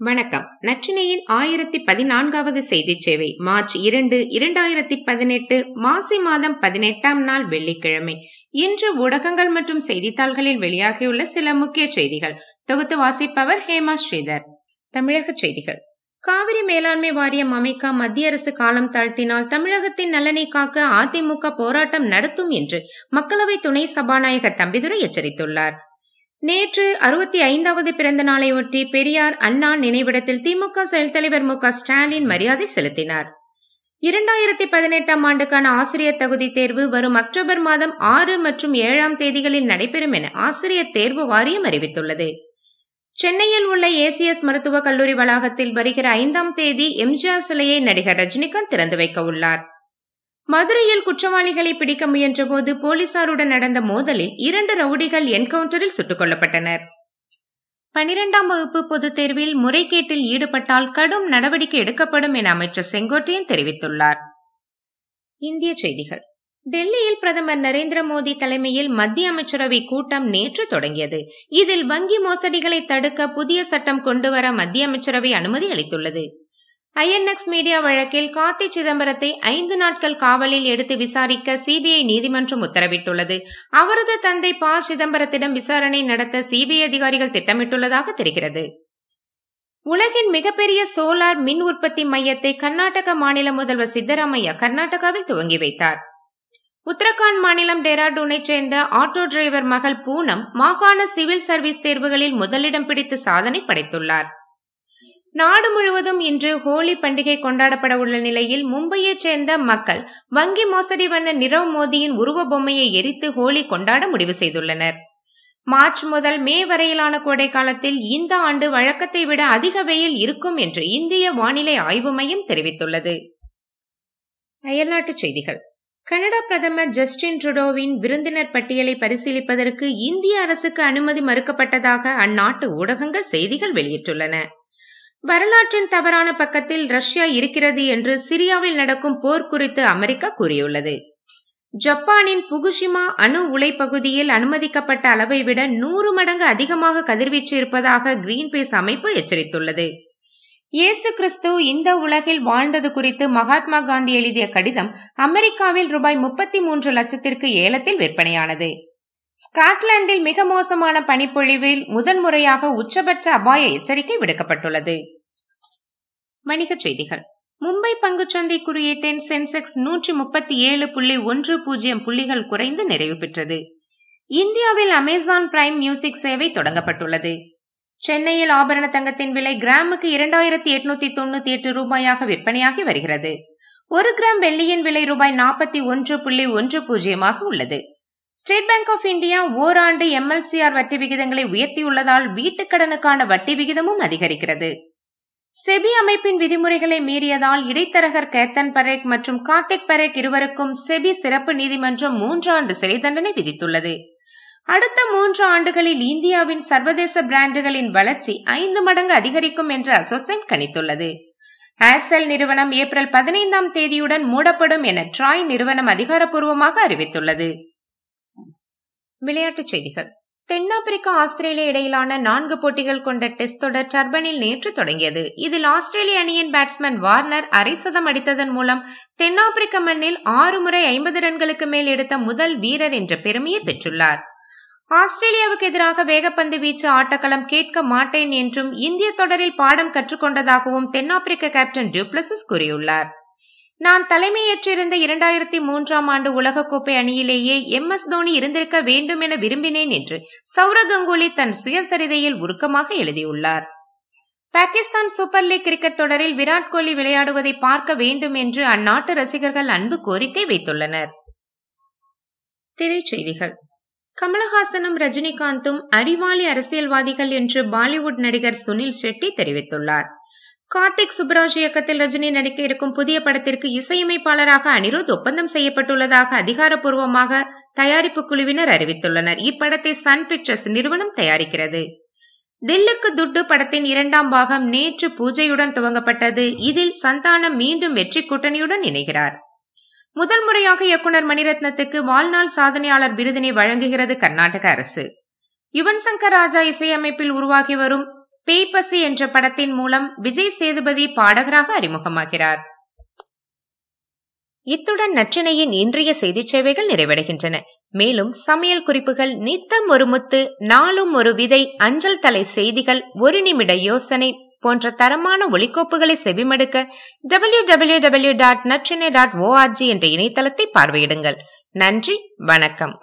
வணக்கம். நற்றினையின் ஆயிரத்தி பதினான்காவது செய்தி சேவை மார்ச் இரண்டு இரண்டாயிரத்தி பதினெட்டு மாசி மாதம் பதினெட்டாம் நாள் வெள்ளிக்கிழமை. இன்று ஊடகங்கள் மற்றும் செய்தித்தாள்களில் வெளியாகியுள்ள சில முக்கிய செய்திகள். தொகுத்து வாசிப்பவர் ஹேமா ஸ்ரீதர். தமிழக செய்திகள். காவிரி மேலாண்மை வாரியம் அமைக்க மத்திய அரசு காலம் தாழ்த்தினால் தமிழகத்தின் நலனை காக்க அதிமுக போராட்டம் நடத்தும் என்று மக்களவை துணை சபாநாயகர் தம்பிதுரை எச்சரித்துள்ளார். நேற்று அறுபத்தி ஐந்தாவது பிறந்த நாளையொட்டி பெரியார் அண்ணா நினைவிடத்தில் திமுக செயல் தலைவர் மு ஸ்டாலின் மரியாதை செலுத்தினார். இரண்டாயிரத்தி பதினெட்டாம் ஆண்டுக்கான ஆசிரியர் தகுதி தேர்வு வரும் அக்டோபர் மாதம் ஆறு மற்றும் ஏழாம் தேதிகளில் நடைபெறும் என ஆசிரியர் தேர்வு வாரியம் அறிவித்துள்ளது. சென்னையில் உள்ள ஏசிஎஸ் மருத்துவக் கல்லூரி வளாகத்தில் வருகிற ஐந்தாம் தேதி எம்ஜிஆர் சிலையை நடிகர் ரஜினிகாந்த் திறந்து வைக்க உள்ளார். மதுரையில் குற்றவாளிகளை பிடிக்க முயன்றபோது போலீசாருடன் நடந்த மோதலில் இரண்டு ரவுடிகள் என்கவுண்டரில் சுட்டுக் கொல்லப்பட்டனர். பனிரெண்டாம் வகுப்பு பொதுத் தேர்வில் முறைகேட்டில் ஈடுபட்டால் கடும் நடவடிக்கை எடுக்கப்படும் என அமைச்சர் செங்கோட்டையன் தெரிவித்துள்ளார். இந்திய செய்திகள். டெல்லியில் பிரதமர் நரேந்திர மோடி தலைமையில் மத்திய அமைச்சரவை கூட்டம் நேற்று தொடங்கியது. இதில் வங்கி மோசடிகளை தடுக்க புதிய சட்டம் கொண்டுவர மத்திய அமைச்சரவை அனுமதி அளித்துள்ளது. ஐஎன்எக்ஸ் மீடியா வழக்கில் கார்த்தி சிதம்பரத்தை ஐந்து நாட்கள் காவலில் எடுத்து விசாரிக்க சிபிஐ நீதிமன்றம் உத்தரவிட்டுள்ளது. அவரது தந்தை ப. சிதம்பரத்திடம் விசாரணை நடத்த சிபிஐ அதிகாரிகள் திட்டமிட்டுள்ளதாக தெரிகிறது. உலகின் மிகப்பெரிய சோலார் மின் உற்பத்தி மையத்தை கர்நாடக மாநில முதல்வர் சித்தராமையா கர்நாடகாவில் துவங்கி வைத்தார். உத்தரகாண்ட் மாநிலம் டேராடூனைச் சேர்ந்த ஆட்டோ டிரைவர் மகள் பூனம் மாகாண சிவில் சர்வீஸ் தேர்வுகளில் முதலிடம் பிடித்து சாதனை படைத்துள்ளார். நாடு முழுவதும் இன்று ஹோலி பண்டிகை கொண்டாடப்பட உள்ள நிலையில் மும்பையைச் சேர்ந்த மக்கள் வங்கி மோசடி வண்ண நிரவ் மோடியின் உருவ பொம்மையை எரித்து ஹோலி கொண்டாட முடிவு செய்துள்ளனர். மார்ச் முதல் மே வரையிலான கோடை காலத்தில் இந்த ஆண்டு வழக்கத்தை விட அதிக வெயில் இருக்கும் என்று இந்திய வானிலை ஆய்வு மையம் தெரிவித்துள்ளது. அயல்நாட்டுச் செய்திகள். கனடா பிரதமர் ஜஸ்டின் ட்ருடோவின் விருந்தினர் பட்டியலை பரிசீலிப்பதற்கு இந்திய அரசுக்கு அனுமதி மறுக்கப்பட்டதாக அந்நாட்டு ஊடகங்கள் செய்திகள் வெளியிட்டுள்ளன. வரலாற்றின் தவறான பக்கத்தில் ரஷ்யா இருக்கிறது என்று சிரியாவில் நடக்கும் போர் குறித்து அமெரிக்கா கூறியுள்ளது. ஜப்பானின் புகுஷிமா அணு உலை பகுதியில் அனுமதிக்கப்பட்ட அளவை விட நூறு மடங்கு அதிகமாக கதிர்வீச்சு இருப்பதாக கிரீன்பீஸ் அமைப்பு எச்சரித்துள்ளது. இயேசு கிறிஸ்து இந்த உலகில் வாழ்ந்தது குறித்து மகாத்மா காந்தி எழுதிய கடிதம் அமெரிக்காவில் ரூபாய் முப்பத்தி மூன்று லட்சத்திற்கு ஏலத்தில் விற்பனையானது. ஸ்காட்லாந்தில் மிக மோசமான பனிப்பொழிவில் முதன்முறையாக உச்சபட்ச அபாய எச்சரிக்கை விடுக்கப்பட்டுள்ளது. வணிகச் செய்திகள். மும்பை பங்குச்சந்தை குறியீட்டின் சென்செக்ஸ் நூற்றி முப்பத்தி ஏழு புள்ளி ஒன்று பூஜ்ஜியம் புள்ளிகள் குறைந்து நிறைவு பெற்றது. இந்தியாவில் அமேசான் பிரைம் மியூசிக் சேவை தொடங்கப்பட்டுள்ளது. சென்னையில் ஆபரண தங்கத்தின் விலை கிராமுக்கு இரண்டாயிரத்தி எட்நூத்தி தொண்ணூத்தி எட்டு ரூபாயாக விற்பனையாகி வருகிறது. ஒரு கிராம் வெள்ளியின் விலை ரூபாய் நாற்பத்தி ஒன்று புள்ளி ஒன்று பூஜ்ஜியமாக உள்ளது. ஸ்டேட் பேங்க் ஆஃப் இந்தியா ஓராண்டு எம்எல்சிஆர் வட்டி விகிதங்களை உயர்த்தியுள்ளதால் வீட்டுக்கடனுக்கான வட்டி விகிதமும் அதிகரிக்கிறது. செபி அமைப்பின் விதிமுறைகளை மீறியதால் இடைத்தரகர் கேத்தன் பரேக் மற்றும் கார்த்திக் பரேக் இருவருக்கும் செபி சிறப்பு நீதிமன்றம் மூன்று ஆண்டு சிறை தண்டனை விதித்துள்ளது. அடுத்த மூன்று ஆண்டுகளில் இந்தியாவின் சர்வதேச பிராண்டுகளின் வளர்ச்சி ஐந்து மடங்கு அதிகரிக்கும் என்று அசோசைன் கணித்துள்ளது. ஏர்செல் நிறுவனம் ஏப்ரல் பதினைந்தாம் தேதியுடன் மூடப்படும் என ட்ராய் நிறுவனம் அதிகாரப்பூர்வமாக அறிவித்துள்ளது. விளையாட்டுச் செய்திகள். தென்னாப்பிரிக்கா ஆஸ்திரேலியா இடையிலான நான்கு போட்டிகள் கொண்ட டெஸ்ட் தொடர் டர்பனில் நேற்று தொடங்கியது. இதில் ஆஸ்திரேலிய அணியின் பேட்ஸ்மேன் வார்னர் அரை சதம் அடித்ததன் மூலம் தென்னாப்பிரிக்க மண்ணில் ஆறு முறை ஐம்பது ரன்களுக்கு மேல் எடுத்த முதல் வீரர் என்ற பெருமையை பெற்றுள்ளார். ஆஸ்திரேலியாவுக்கு எதிராக வேகப்பந்து வீச்சு ஆட்டக்களம் கேட்க மாட்டேன் என்றும் இந்திய தொடரில் பாடம் கற்றுக்கொண்டதாகவும் தென்னாப்பிரிக்க கேப்டன் டியூப்ளசிஸ் கூறியுள்ளார். நான் தலைமையேற்றிருந்த இரண்டாயிரத்தி மூன்றாம் ஆண்டு உலகக்கோப்பை அணியிலேயே எம் எஸ் தோனி இருந்திருக்க வேண்டும் என விரும்பினேன் என்று சௌரவ் கங்குலி தன் சுயசரிதையில் உருக்கமாக எழுதியுள்ளார். பாகிஸ்தான் சூப்பர் லீக் கிரிக்கெட் தொடரில் விராட் கோலி விளையாடுவதை பார்க்க வேண்டும் என்று அந்நாட்டு ரசிகர்கள் அன்பு கோரிக்கை வைத்துள்ளனர். திரைச்செய்திகள். கமலஹாசனும் ரஜினிகாந்தும் அறிவாளி அரசியல்வாதிகள் என்று பாலிவுட் நடிகர் சுனில் ஷெட்டி தெரிவித்துள்ளார். கார்த்திக் சுப்ராஜ் இயக்கத்தில் ரஜினி நடிக்க இருக்கும் புதிய படத்திற்கு இசையமைப்பாளராக அனிருத் ஒப்பந்தம் செய்யப்பட்டுள்ளதாக அதிகாரப்பூர்வமாக தயாரிப்பு குழுவினர் அறிவித்துள்ளனர். இப்படத்தை சன் பிக்சர்ஸ் நிறுவனம் தயாரிக்கிறது. தில்லுக்கு துட்டு படத்தின் இரண்டாம் பாகம் நேற்று பூஜையுடன் துவங்கப்பட்டது. இதில் சந்தானம் மீண்டும் வெற்றி கூட்டணியுடன் இணைகிறார். முதல் முறையாக இயக்குனர் மணிரத்னத்துக்கு வாழ்நாள் சாதனையாளர் விருதினை வழங்குகிறது கர்நாடக அரசு. யுவன் சங்கர் ராஜா இசையமைப்பில் உருவாகி வரும் பேய்பசி என்ற படத்தின் மூலம் விஜய் சேதுபதி பாடகராக அறிமுகமாகிறார். இத்துடன் நற்றினையின் இன்றைய செய்தி சேவைகள் நிறைவடைகின்றன. மேலும் சமையல் குறிப்புகள் நித்தம் ஒரு முத்து நாளும் ஒரு விதை அஞ்சல் தலை செய்திகள் ஒரு நிமிட யோசனை போன்ற தரமான ஒலிக்கோப்புகளை செவிமடுக்க W W W dot Natrinai dot O R G என்ற இணையதளத்தை பார்வையிடுங்கள். நன்றி வணக்கம்.